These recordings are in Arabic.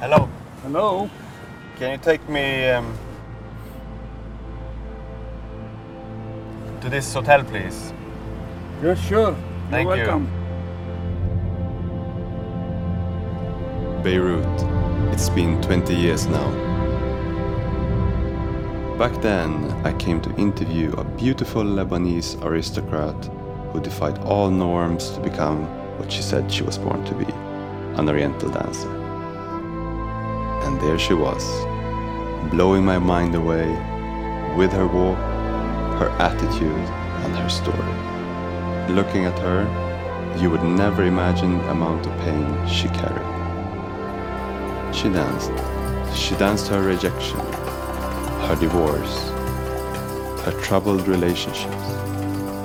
Hello. Hello. Can you take me um, to this hotel, please? Yeah, sure. Thank You're you. welcome. Beirut. It's been 20 years now. Back then, I came to interview a beautiful Lebanese aristocrat who defied all norms to become what she said she was born to be an Oriental dancer. There she was, blowing my mind away with her walk, her attitude, and her story. Looking at her, you would never imagine the amount of pain she carried. She danced. She danced her rejection, her divorce, her troubled relationships.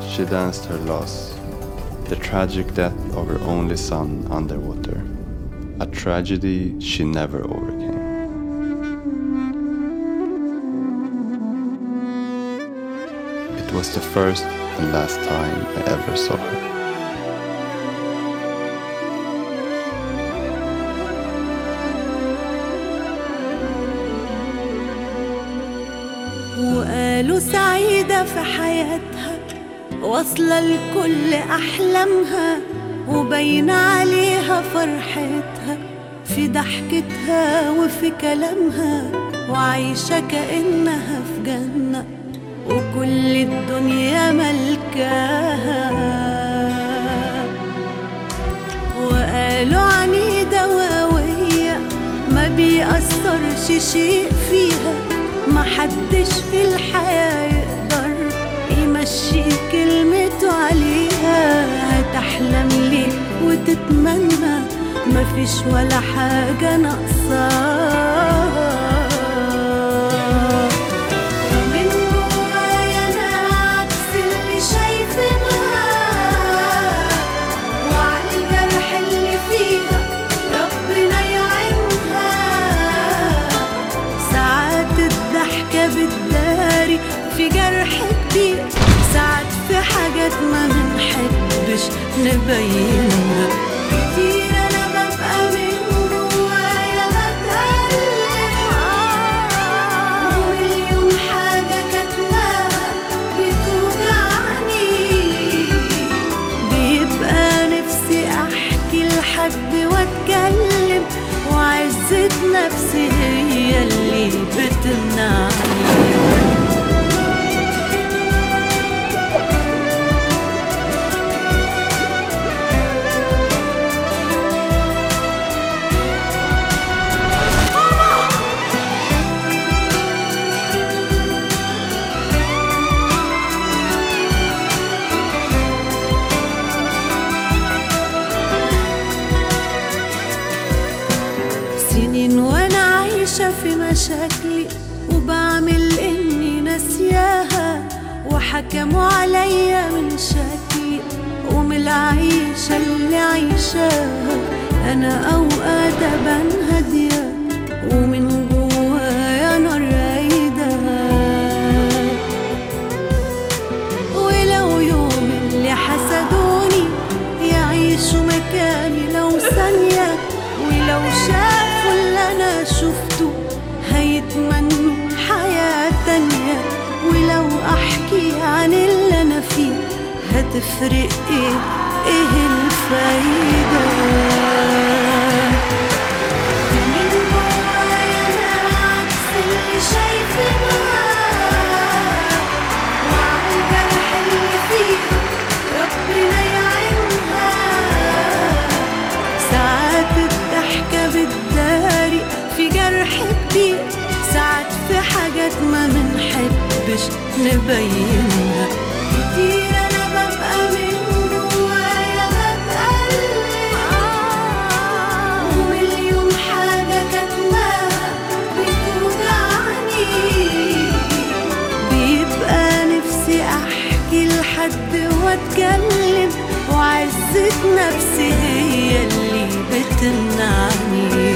She danced her loss, the tragic death of her only son underwater, a tragedy she never overcame. Was the first and last time I ever saw her. وقالوا سعيدة في حياتها واصلة لكل أحلامها وبين عليها فرحتها في ضحكتها وفي كلامها وعايشة كأنها في جنة وكل الدنيا ملكاها. وقالوا عنيدة وقوية ما بيأثرش شيء فيها. ما حدش في الحياة يقدر يمشي كلمته عليها. هتحلم ليه وتتمنى مفيش ولا حاجة ناقصاها. وعزة نفسي هي اللي بتمنعني. وحكموا عليا من شكلي ومن العيشة اللي عايشاها أنا اوقات ابان هادية. ومن جوايا نار رايدة. ولو يوم اللي حسدوني يعيشوا مكاني لو ثانية. ولو شافوا اللي أنا شفته هيتمنوا بتداري في جرح كبير ساعات في حاجات ما منحبش نبينها. كتير بتكلم وعزة نفسي هي اللي بتمنعني.